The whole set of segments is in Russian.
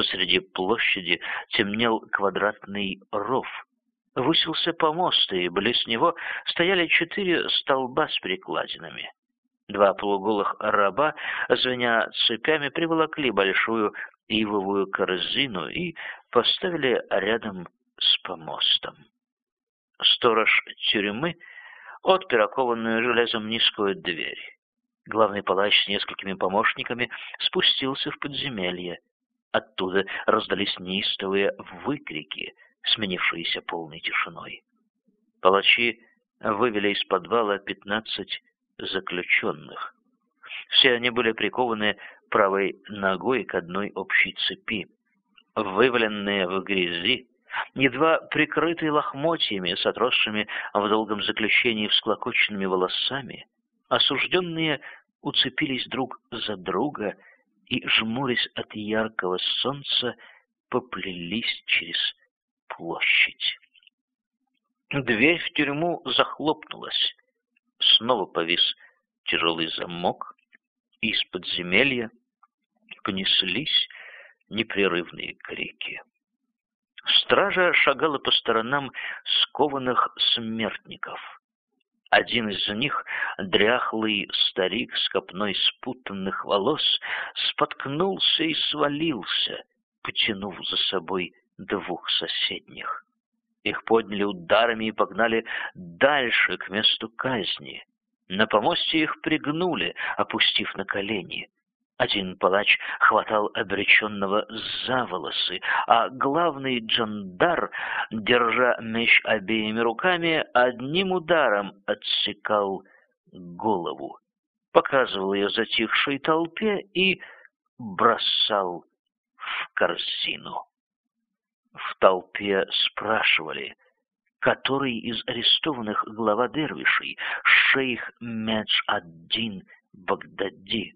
Посреди площади темнел квадратный ров. Высился помост, и близ него стояли четыре столба с перекладинами. Два полуголых раба, звеня цепями, приволокли большую ивовую корзину и поставили рядом с помостом. Сторож тюрьмы отпер окованную железом низкую дверь. Главный палач с несколькими помощниками спустился в подземелье. Оттуда раздались неистовые выкрики, сменившиеся полной тишиной. Палачи вывели из подвала пятнадцать заключенных. Все они были прикованы правой ногой к одной общей цепи. Вываленные в грязи, едва прикрытые лохмотьями с отросшими в долгом заключении всклокоченными волосами, осужденные уцепились друг за друга и, жмурясь от яркого солнца, поплелись через площадь. Дверь в тюрьму захлопнулась. Снова повис тяжелый замок, и из подземелья понеслись непрерывные крики. Стража шагала по сторонам скованных смертников. Один из них, дряхлый старик с копной спутанных волос, споткнулся и свалился, потянув за собой двух соседних. Их подняли ударами и погнали дальше, к месту казни. На помосте их пригнули, опустив на колени. Один палач хватал обреченного за волосы, а главный джандар, держа меч обеими руками, одним ударом отсекал голову, показывал ее затихшей толпе и бросал в корзину. В толпе спрашивали, который из арестованных глава дервишей, шейх Медж-ад-Дин Багдади.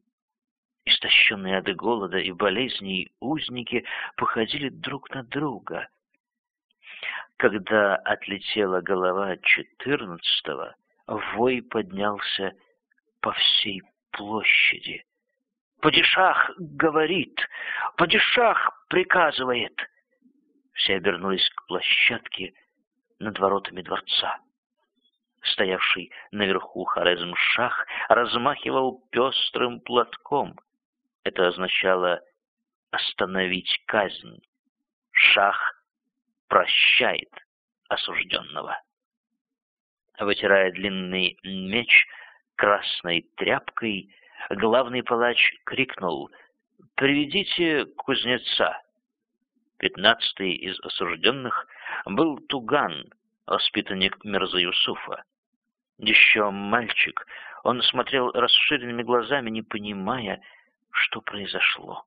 Истощенные от голода и болезней узники походили друг на друга. Когда отлетела голова четырнадцатого, вой поднялся по всей площади. «Падишах говорит! Падишах приказывает!» Все обернулись к площадке над воротами дворца. Стоявший наверху Хорезм-Шах размахивал пестрым платком. Это означало остановить казнь. Шах прощает осужденного. Вытирая длинный меч красной тряпкой, главный палач крикнул «Приведите кузнеца!» Пятнадцатый из осужденных был Туган, воспитанник Мирза Юсуфа. Еще мальчик, он смотрел расширенными глазами, не понимая, что произошло.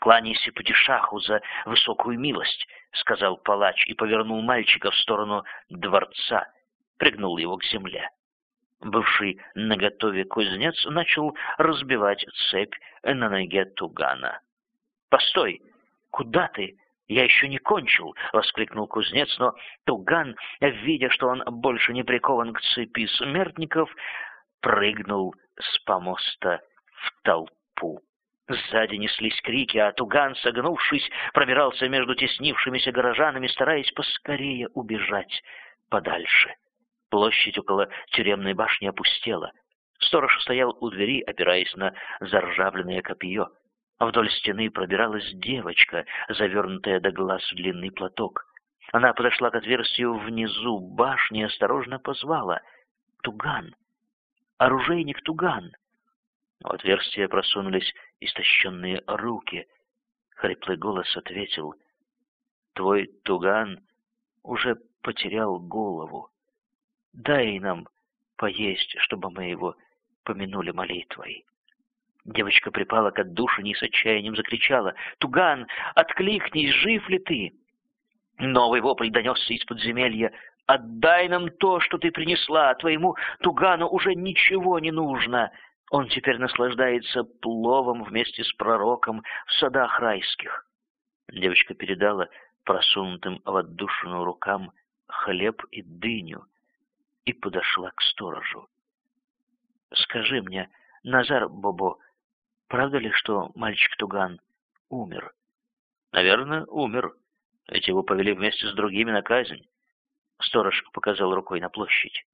«Кланяйся Падишаху за высокую милость», — сказал палач и повернул мальчика в сторону дворца, пригнул его к земле. Бывший наготове кузнец начал разбивать цепь на ноге Тугана. «Постой! Куда ты? Я еще не кончил!» — воскликнул кузнец, но Туган, видя, что он больше не прикован к цепи смертников, прыгнул с помоста в толпу. Сзади неслись крики, а Туган, согнувшись, пробирался между теснившимися горожанами, стараясь поскорее убежать подальше. Площадь около тюремной башни опустела. Сторож стоял у двери, опираясь на заржавленное копье. Вдоль стены пробиралась девочка, завернутая до глаз в длинный платок. Она подошла к отверстию внизу башни и осторожно позвала. «Туган! Оружейник Туган!» В отверстие просунулись истощенные руки. Хриплый голос ответил. «Твой Туган уже потерял голову. Дай нам поесть, чтобы мы его помянули молитвой». Девочка припала к отдушине и с отчаянием закричала. «Туган, откликнись, жив ли ты?» Новый вопль донесся из подземелья. «Отдай нам то, что ты принесла, твоему Тугану уже ничего не нужно. Он теперь наслаждается пловом вместе с пророком в садах райских». Девочка передала просунутым в отдушину рукам хлеб и дыню и подошла к сторожу. «Скажи мне, Назар Бобо, Правда ли, что мальчик Туган умер? Наверное, умер, ведь его повели вместе с другими на казнь. Сторож показал рукой на площадь.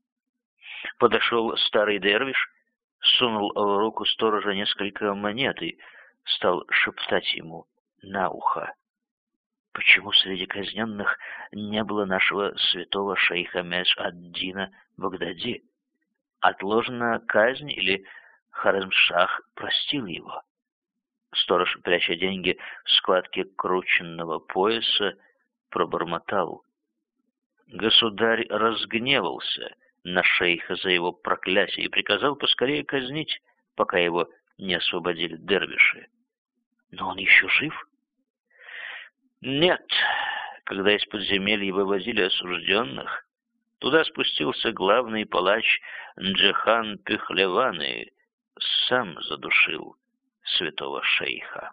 Подошел старый дервиш, сунул в руку сторожа несколько монет и стал шептать ему на ухо. Почему среди казненных не было нашего святого шейха Медж-ад-Дина Багдади? Отложена казнь или Харамшах простил его? Сторож, пряча деньги в складке крученного пояса, пробормотал. Государь разгневался на шейха за его проклятие и приказал поскорее казнить, пока его не освободили дервиши. Но он еще жив? Нет. Когда из подземелья вывозили осужденных, туда спустился главный палач Джихан Пехлеван и сам задушил святого шейха.